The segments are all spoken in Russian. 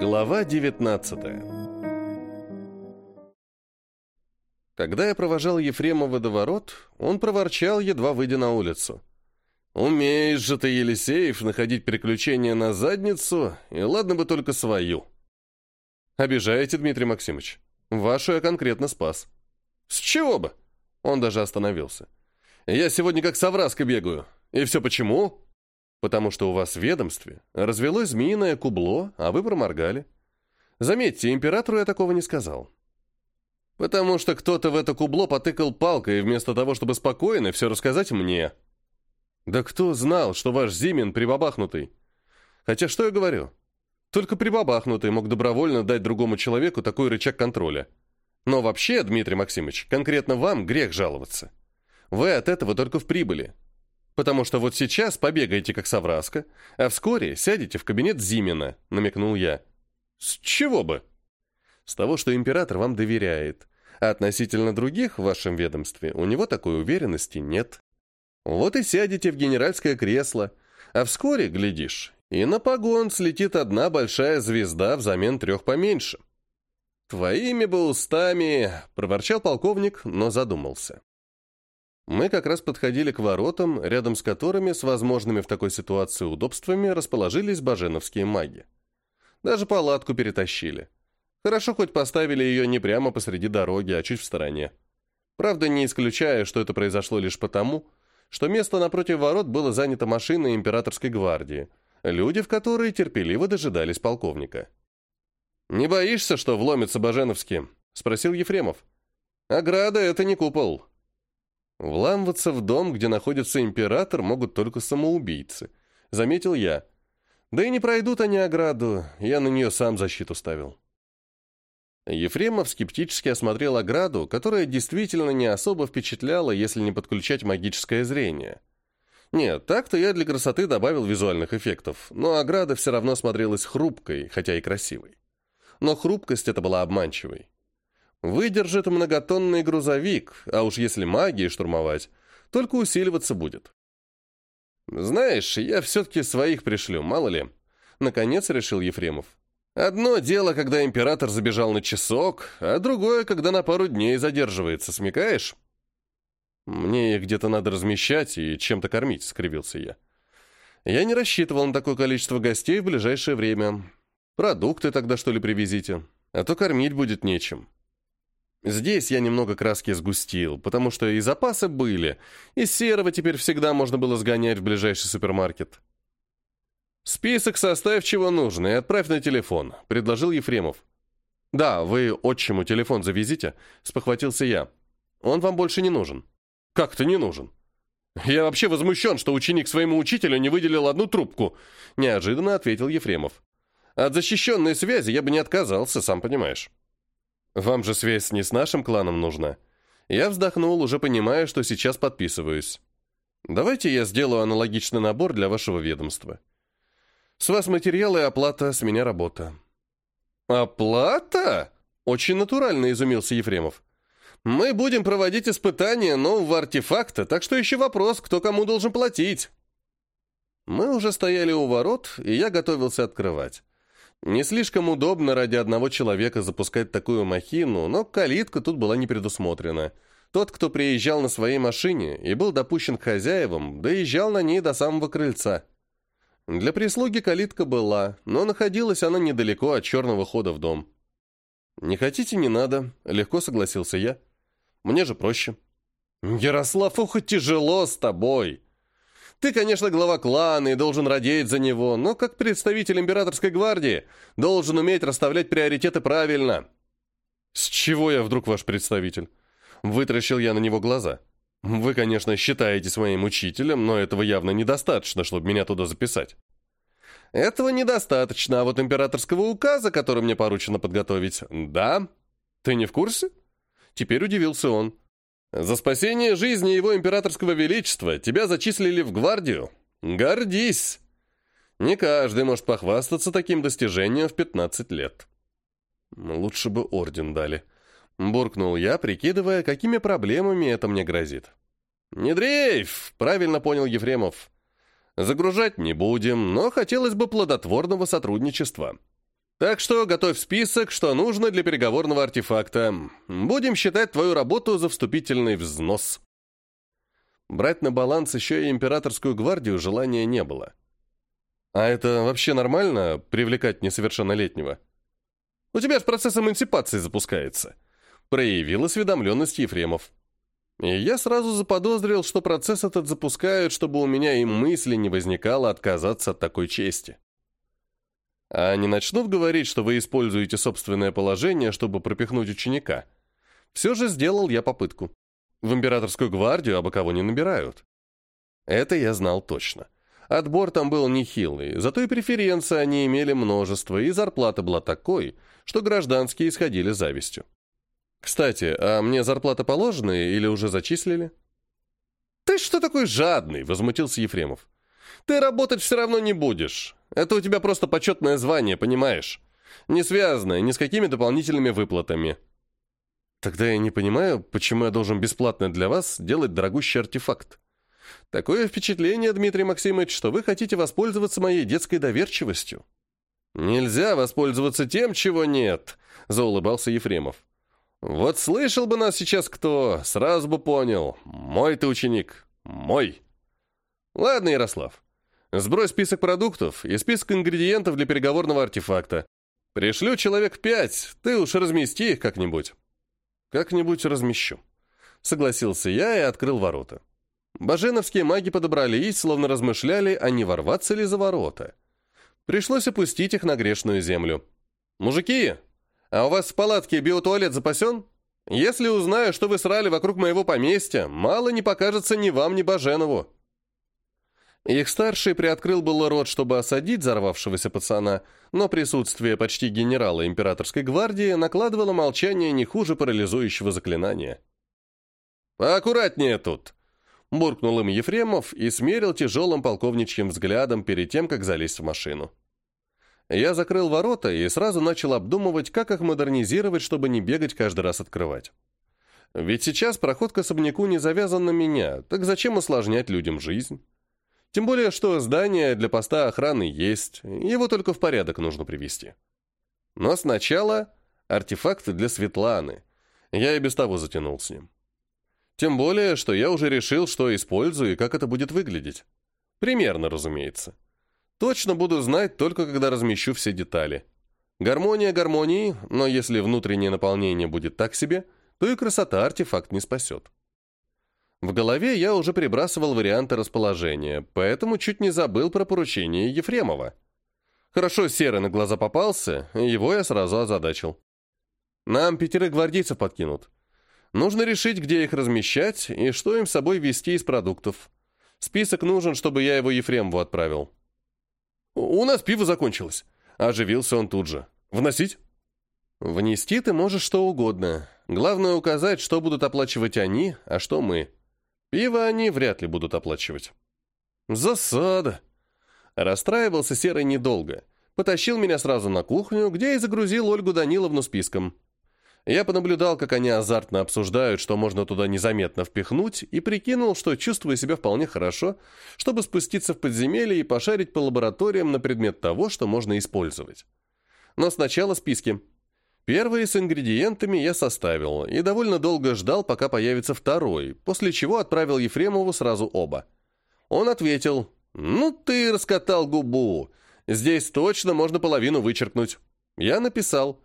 Глава 19 Когда я провожал Ефремова до ворот, он проворчал, едва выйдя на улицу. «Умеешь же ты, Елисеев, находить приключения на задницу, и ладно бы только свою». «Обижаете, Дмитрий Максимович. Вашу я конкретно спас». «С чего бы?» Он даже остановился. «Я сегодня как совраска бегаю. И все почему?» потому что у вас в ведомстве развелось змеиное кубло, а вы проморгали. Заметьте, императору я такого не сказал. Потому что кто-то в это кубло потыкал палкой вместо того, чтобы спокойно все рассказать мне. Да кто знал, что ваш Зимин прибабахнутый? Хотя что я говорю? Только прибабахнутый мог добровольно дать другому человеку такой рычаг контроля. Но вообще, Дмитрий Максимович, конкретно вам грех жаловаться. Вы от этого только в прибыли потому что вот сейчас побегаете как совраска, а вскоре сядете в кабинет Зимина», — намекнул я. «С чего бы?» «С того, что император вам доверяет, а относительно других в вашем ведомстве у него такой уверенности нет. Вот и сядете в генеральское кресло, а вскоре, глядишь, и на погон слетит одна большая звезда взамен трех поменьше». «Твоими бы устами!» — проворчал полковник, но задумался. Мы как раз подходили к воротам, рядом с которыми, с возможными в такой ситуации удобствами, расположились баженовские маги. Даже палатку перетащили. Хорошо хоть поставили ее не прямо посреди дороги, а чуть в стороне. Правда, не исключая, что это произошло лишь потому, что место напротив ворот было занято машиной императорской гвардии, люди в которой терпеливо дожидались полковника. «Не боишься, что вломится Баженовский? — спросил Ефремов. «Ограда — это не купол. Вламываться в дом, где находится император, могут только самоубийцы. Заметил я. Да и не пройдут они ограду, я на нее сам защиту ставил. Ефремов скептически осмотрел ограду, которая действительно не особо впечатляла, если не подключать магическое зрение. Нет, так-то я для красоты добавил визуальных эффектов, но ограда все равно смотрелась хрупкой, хотя и красивой. Но хрупкость это была обманчивой. Выдержит многотонный грузовик, а уж если магии штурмовать, только усиливаться будет. «Знаешь, я все-таки своих пришлю, мало ли», — наконец решил Ефремов. «Одно дело, когда император забежал на часок, а другое, когда на пару дней задерживается, смекаешь?» «Мне их где-то надо размещать и чем-то кормить», — скривился я. «Я не рассчитывал на такое количество гостей в ближайшее время. Продукты тогда, что ли, привезите, а то кормить будет нечем». Здесь я немного краски сгустил, потому что и запасы были, и серого теперь всегда можно было сгонять в ближайший супермаркет. «Список составь, чего нужно, и отправь на телефон», — предложил Ефремов. «Да, вы отчиму телефон завезите», — спохватился я. «Он вам больше не нужен». «Как-то не нужен». «Я вообще возмущен, что ученик своему учителю не выделил одну трубку», — неожиданно ответил Ефремов. «От защищенной связи я бы не отказался, сам понимаешь». Вам же связь не с нашим кланом нужна. Я вздохнул, уже понимая, что сейчас подписываюсь. Давайте я сделаю аналогичный набор для вашего ведомства. С вас материалы и оплата, с меня работа. Оплата? Очень натурально изумился Ефремов. Мы будем проводить испытания нового артефакта, так что еще вопрос, кто кому должен платить. Мы уже стояли у ворот, и я готовился открывать. Не слишком удобно ради одного человека запускать такую махину, но калитка тут была не предусмотрена. Тот, кто приезжал на своей машине и был допущен к хозяевам, доезжал на ней до самого крыльца. Для прислуги калитка была, но находилась она недалеко от черного хода в дом. «Не хотите, не надо», — легко согласился я. «Мне же проще». «Ярослав, ох тяжело с тобой!» Ты, конечно, глава клана и должен радеть за него, но как представитель императорской гвардии должен уметь расставлять приоритеты правильно. С чего я вдруг ваш представитель? Вытращил я на него глаза. Вы, конечно, считаете своим учителем, но этого явно недостаточно, чтобы меня туда записать. Этого недостаточно, а вот императорского указа, который мне поручено подготовить, да? Ты не в курсе? Теперь удивился он. За спасение жизни его императорского величества тебя зачислили в гвардию. Гордись! Не каждый может похвастаться таким достижением в 15 лет. Лучше бы орден дали. Буркнул я, прикидывая, какими проблемами это мне грозит. «Не дрейф!» — правильно понял Ефремов. «Загружать не будем, но хотелось бы плодотворного сотрудничества». Так что готовь список, что нужно для переговорного артефакта. Будем считать твою работу за вступительный взнос. Брать на баланс еще и императорскую гвардию желания не было. А это вообще нормально, привлекать несовершеннолетнего? У тебя же процесс эмансипации запускается. Проявил осведомленность Ефремов. И я сразу заподозрил, что процесс этот запускают, чтобы у меня и мысли не возникало отказаться от такой чести. А они начнут говорить, что вы используете собственное положение, чтобы пропихнуть ученика. Все же сделал я попытку. В императорскую гвардию абы кого не набирают. Это я знал точно. Отбор там был нехилый, зато и преференции они имели множество, и зарплата была такой, что гражданские исходили завистью. Кстати, а мне зарплата положена или уже зачислили? «Ты что такой жадный?» — возмутился Ефремов. «Ты работать все равно не будешь. Это у тебя просто почетное звание, понимаешь? Не связанное ни с какими дополнительными выплатами. Тогда я не понимаю, почему я должен бесплатно для вас делать дорогущий артефакт. Такое впечатление, Дмитрий Максимович, что вы хотите воспользоваться моей детской доверчивостью. Нельзя воспользоваться тем, чего нет, заулыбался Ефремов. Вот слышал бы нас сейчас кто, сразу бы понял. Мой ты ученик, мой. Ладно, Ярослав, Сбрось список продуктов и список ингредиентов для переговорного артефакта. Пришлю человек пять, ты уж размести их как-нибудь». «Как-нибудь размещу», — согласился я и открыл ворота. Баженовские маги подобрали и, словно размышляли, а не ворваться ли за ворота. Пришлось опустить их на грешную землю. «Мужики, а у вас в палатке биотуалет запасен? Если узнаю, что вы срали вокруг моего поместья, мало не покажется ни вам, ни Баженову». Их старший приоткрыл было рот, чтобы осадить взорвавшегося пацана, но присутствие почти генерала императорской гвардии накладывало молчание не хуже парализующего заклинания. «Аккуратнее тут!» – буркнул им Ефремов и смерил тяжелым полковничьим взглядом перед тем, как залезть в машину. Я закрыл ворота и сразу начал обдумывать, как их модернизировать, чтобы не бегать каждый раз открывать. Ведь сейчас проход к особняку не завязан на меня, так зачем усложнять людям жизнь? Тем более, что здание для поста охраны есть, его только в порядок нужно привести. Но сначала артефакты для Светланы. Я и без того затянул с ним. Тем более, что я уже решил, что использую и как это будет выглядеть. Примерно, разумеется. Точно буду знать только, когда размещу все детали. Гармония гармонии, но если внутреннее наполнение будет так себе, то и красота артефакт не спасет. В голове я уже прибрасывал варианты расположения, поэтому чуть не забыл про поручение Ефремова. Хорошо Серый на глаза попался, его я сразу озадачил. Нам пятерых гвардейцев подкинут. Нужно решить, где их размещать и что им с собой везти из продуктов. Список нужен, чтобы я его Ефремову отправил. «У нас пиво закончилось», — оживился он тут же. «Вносить?» «Внести ты можешь что угодно. Главное указать, что будут оплачивать они, а что мы». Пиво они вряд ли будут оплачивать. Засада. Расстраивался Серый недолго. Потащил меня сразу на кухню, где и загрузил Ольгу Даниловну списком. Я понаблюдал, как они азартно обсуждают, что можно туда незаметно впихнуть, и прикинул, что чувствую себя вполне хорошо, чтобы спуститься в подземелье и пошарить по лабораториям на предмет того, что можно использовать. Но сначала списки. Первый с ингредиентами я составил и довольно долго ждал, пока появится второй, после чего отправил Ефремову сразу оба. Он ответил, «Ну ты раскатал губу, здесь точно можно половину вычеркнуть». Я написал,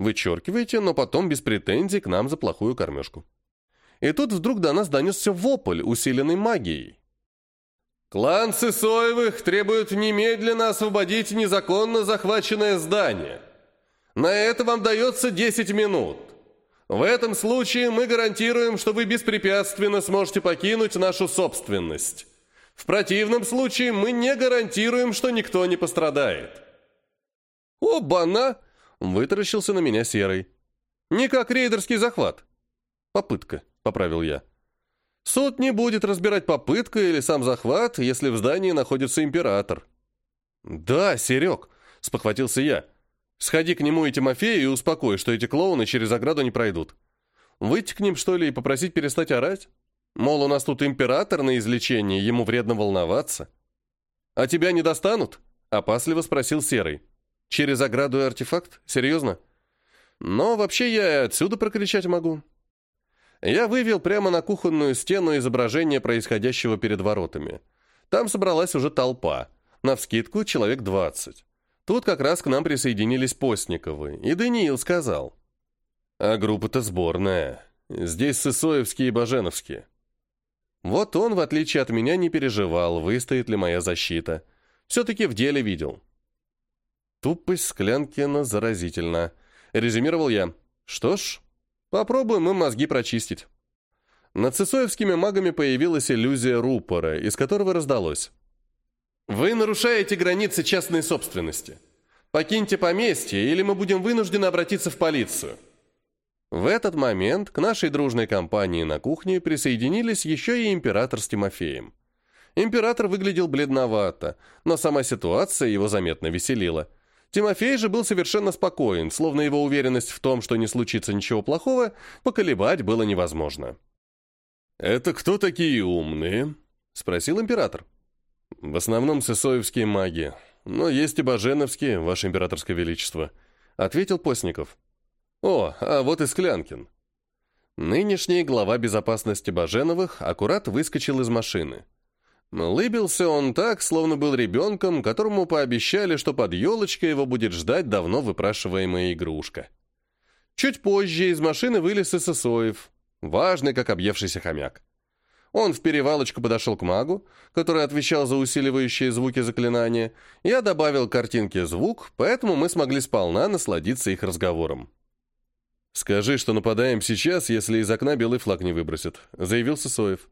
«Вычеркивайте, но потом без претензий к нам за плохую кормежку». И тут вдруг до нас донесся вопль, усиленный магией. «Клан Сысоевых требует немедленно освободить незаконно захваченное здание». На это вам дается 10 минут. В этом случае мы гарантируем, что вы беспрепятственно сможете покинуть нашу собственность. В противном случае мы не гарантируем, что никто не пострадает». «Обана!» — вытаращился на меня Серый. «Не как рейдерский захват». «Попытка», — поправил я. «Суд не будет разбирать попытка или сам захват, если в здании находится император». «Да, Серег», — спохватился я. Сходи к нему и Тимофею и успокой, что эти клоуны через ограду не пройдут. Выйти к ним, что ли, и попросить перестать орать? Мол, у нас тут император на излечении, ему вредно волноваться. «А тебя не достанут?» — опасливо спросил Серый. «Через ограду и артефакт? Серьезно?» «Но вообще я и отсюда прокричать могу». Я вывел прямо на кухонную стену изображение происходящего перед воротами. Там собралась уже толпа. Навскидку человек двадцать. Тут как раз к нам присоединились Постниковы, и Даниил сказал. «А группа-то сборная. Здесь Сысоевские и Баженовские». Вот он, в отличие от меня, не переживал, выстоит ли моя защита. Все-таки в деле видел. Тупость Склянкина заразительна. Резюмировал я. Что ж, попробуем им мозги прочистить. Над Сысоевскими магами появилась иллюзия рупора, из которого раздалось. Вы нарушаете границы частной собственности. Покиньте поместье, или мы будем вынуждены обратиться в полицию. В этот момент к нашей дружной компании на кухне присоединились еще и император с Тимофеем. Император выглядел бледновато, но сама ситуация его заметно веселила. Тимофей же был совершенно спокоен, словно его уверенность в том, что не случится ничего плохого, поколебать было невозможно. «Это кто такие умные?» — спросил император. В основном сысоевские маги, но есть и баженовские, ваше императорское величество», — ответил Постников. «О, а вот и Склянкин». Нынешний глава безопасности Баженовых аккурат выскочил из машины. Лыбился он так, словно был ребенком, которому пообещали, что под елочкой его будет ждать давно выпрашиваемая игрушка. Чуть позже из машины вылез Исысоев, важный, как объевшийся хомяк. Он в перевалочку подошел к магу, который отвечал за усиливающие звуки заклинания. Я добавил картинке звук, поэтому мы смогли сполна насладиться их разговором. «Скажи, что нападаем сейчас, если из окна белый флаг не выбросят», — заявил Сысоев.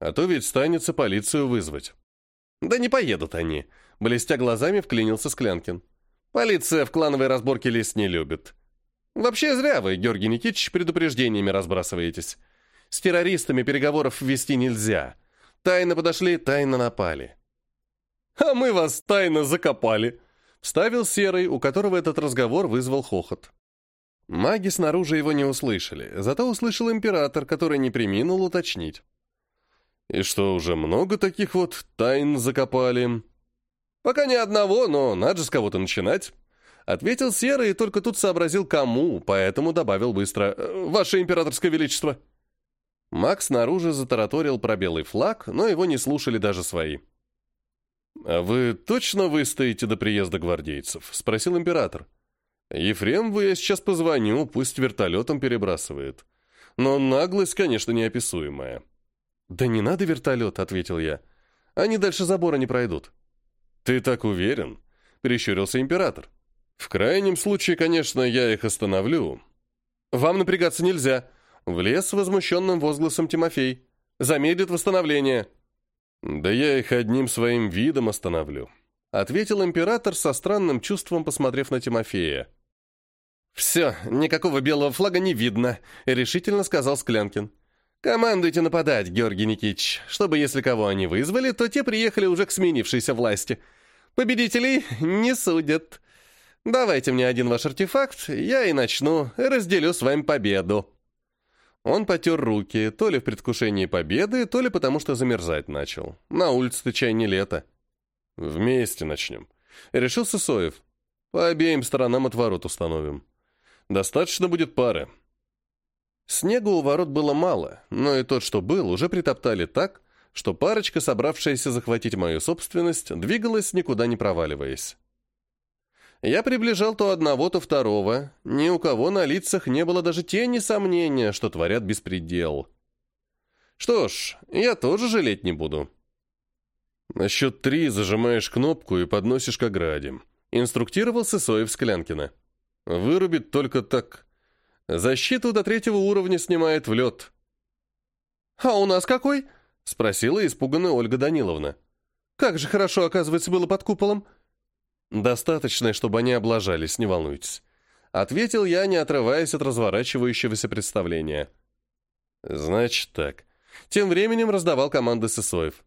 «А то ведь станется полицию вызвать». «Да не поедут они», — блестя глазами вклинился Склянкин. «Полиция в клановой разборке лезть не любит». «Вообще зря вы, Георгий Никитич, предупреждениями разбрасываетесь. С террористами переговоров вести нельзя. Тайно подошли, тайно напали. «А мы вас тайно закопали», — вставил Серый, у которого этот разговор вызвал хохот. Маги снаружи его не услышали, зато услышал император, который не приминул уточнить. «И что, уже много таких вот тайн закопали?» «Пока ни одного, но надо же с кого-то начинать», — ответил Серый и только тут сообразил, кому, поэтому добавил быстро «Э, «Ваше императорское величество». Макс снаружи затараторил про белый флаг, но его не слушали даже свои. «А «Вы точно выстоите до приезда гвардейцев?» — спросил император. «Ефремову я сейчас позвоню, пусть вертолетом перебрасывает. Но наглость, конечно, неописуемая». «Да не надо вертолет», — ответил я. «Они дальше забора не пройдут». «Ты так уверен?» — прищурился император. «В крайнем случае, конечно, я их остановлю». «Вам напрягаться нельзя», Влез с возмущенным возгласом Тимофей. «Замедлит восстановление». «Да я их одним своим видом остановлю», — ответил император со странным чувством, посмотрев на Тимофея. «Все, никакого белого флага не видно», — решительно сказал Склянкин. «Командуйте нападать, Георгий Никитич, чтобы, если кого они вызвали, то те приехали уже к сменившейся власти. Победителей не судят. Давайте мне один ваш артефакт, я и начну, разделю с вами победу». Он потер руки, то ли в предвкушении победы, то ли потому что замерзать начал. На улице-то чай не лето. «Вместе начнем», — решил Сысоев. «По обеим сторонам от ворот установим. Достаточно будет пары». Снега у ворот было мало, но и тот, что был, уже притоптали так, что парочка, собравшаяся захватить мою собственность, двигалась, никуда не проваливаясь. Я приближал то одного, то второго. Ни у кого на лицах не было даже тени сомнения, что творят беспредел. Что ж, я тоже жалеть не буду. На счет три зажимаешь кнопку и подносишь к ограде. Инструктировал Сысоев Склянкина. Вырубит только так. Защиту до третьего уровня снимает в лед. «А у нас какой?» — спросила испуганная Ольга Даниловна. «Как же хорошо, оказывается, было под куполом. «Достаточно, чтобы они облажались, не волнуйтесь», — ответил я, не отрываясь от разворачивающегося представления. «Значит так». Тем временем раздавал команды Сысоев.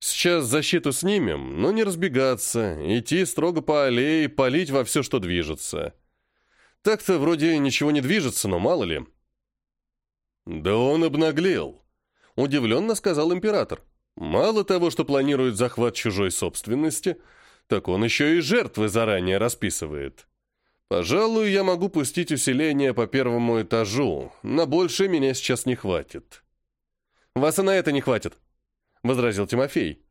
«Сейчас защиту снимем, но не разбегаться, идти строго по аллее, палить во все, что движется. Так-то вроде ничего не движется, но мало ли». «Да он обнаглел», — удивленно сказал император. «Мало того, что планирует захват чужой собственности», — так он еще и жертвы заранее расписывает. Пожалуй, я могу пустить усиление по первому этажу, на больше меня сейчас не хватит. Вас и на это не хватит, возразил Тимофей.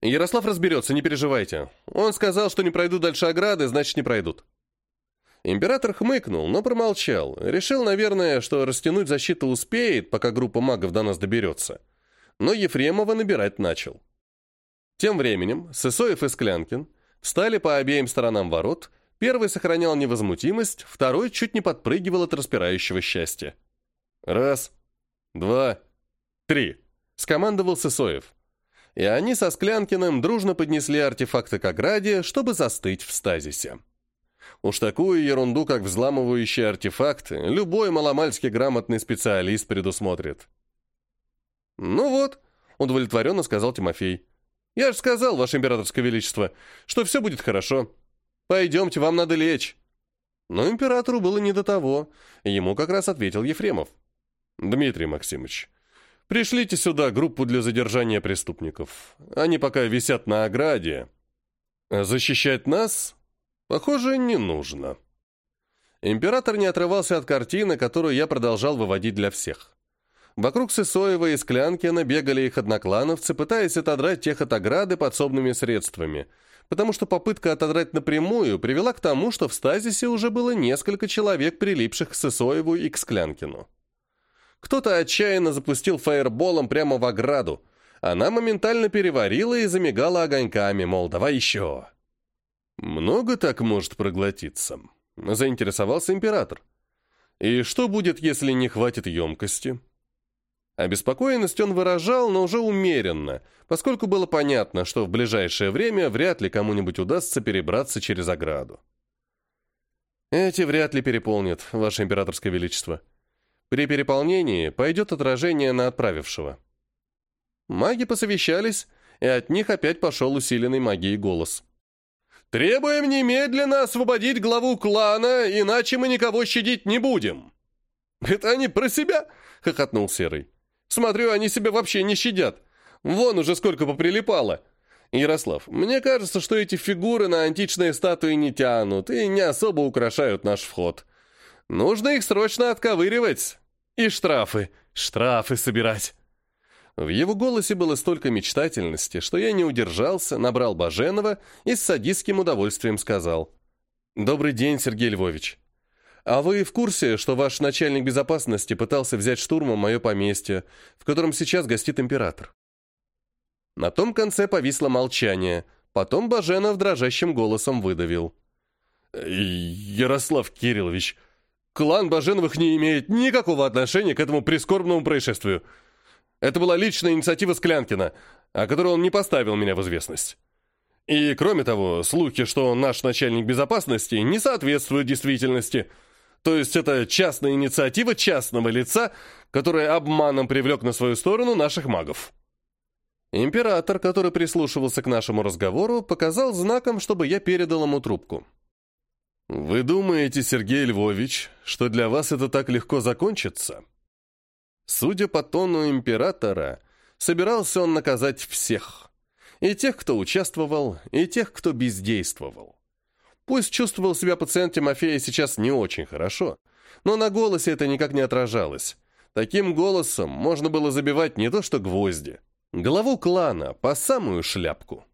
Ярослав разберется, не переживайте. Он сказал, что не пройдут дальше ограды, значит не пройдут. Император хмыкнул, но промолчал. Решил, наверное, что растянуть защиту успеет, пока группа магов до нас доберется. Но Ефремова набирать начал. Тем временем Сысоев и Склянкин встали по обеим сторонам ворот, первый сохранял невозмутимость, второй чуть не подпрыгивал от распирающего счастья. «Раз, два, три!» — скомандовал Сысоев. И они со Склянкиным дружно поднесли артефакты к ограде, чтобы застыть в стазисе. Уж такую ерунду, как взламывающие артефакты, любой маломальски грамотный специалист предусмотрит. «Ну вот», — удовлетворенно сказал Тимофей. Я же сказал, Ваше Императорское Величество, что все будет хорошо. Пойдемте, вам надо лечь». Но императору было не до того. Ему как раз ответил Ефремов. «Дмитрий Максимович, пришлите сюда группу для задержания преступников. Они пока висят на ограде. Защищать нас, похоже, не нужно». Император не отрывался от картины, которую я продолжал выводить для всех. Вокруг Сысоева и Склянкина бегали их одноклановцы, пытаясь отодрать тех от ограды подсобными средствами, потому что попытка отодрать напрямую привела к тому, что в стазисе уже было несколько человек, прилипших к Сысоеву и к Склянкину. Кто-то отчаянно запустил фаерболом прямо в ограду. Она моментально переварила и замигала огоньками, мол, давай еще. «Много так может проглотиться?» – заинтересовался император. «И что будет, если не хватит емкости?» Обеспокоенность он выражал, но уже умеренно, поскольку было понятно, что в ближайшее время вряд ли кому-нибудь удастся перебраться через ограду. «Эти вряд ли переполнят, Ваше Императорское Величество. При переполнении пойдет отражение на отправившего». Маги посовещались, и от них опять пошел усиленный магией голос. «Требуем немедленно освободить главу клана, иначе мы никого щадить не будем!» «Это они про себя?» — хохотнул Серый. Смотрю, они себя вообще не щадят. Вон уже сколько поприлипало. Ярослав, мне кажется, что эти фигуры на античные статуи не тянут и не особо украшают наш вход. Нужно их срочно отковыривать. И штрафы, штрафы собирать. В его голосе было столько мечтательности, что я не удержался, набрал Баженова и с садистским удовольствием сказал. «Добрый день, Сергей Львович. А вы в курсе, что ваш начальник безопасности пытался взять штурмом мое поместье, в котором сейчас гостит император?» На том конце повисло молчание. Потом Баженов дрожащим голосом выдавил. «Ярослав Кириллович, клан Баженовых не имеет никакого отношения к этому прискорбному происшествию. Это была личная инициатива Склянкина, о которой он не поставил меня в известность. И, кроме того, слухи, что наш начальник безопасности, не соответствуют действительности». То есть это частная инициатива частного лица, которая обманом привлек на свою сторону наших магов. Император, который прислушивался к нашему разговору, показал знаком, чтобы я передал ему трубку. «Вы думаете, Сергей Львович, что для вас это так легко закончится?» Судя по тону императора, собирался он наказать всех. И тех, кто участвовал, и тех, кто бездействовал. Пусть чувствовал себя пациент Тимофея сейчас не очень хорошо, но на голосе это никак не отражалось. Таким голосом можно было забивать не то что гвозди, голову клана по самую шляпку.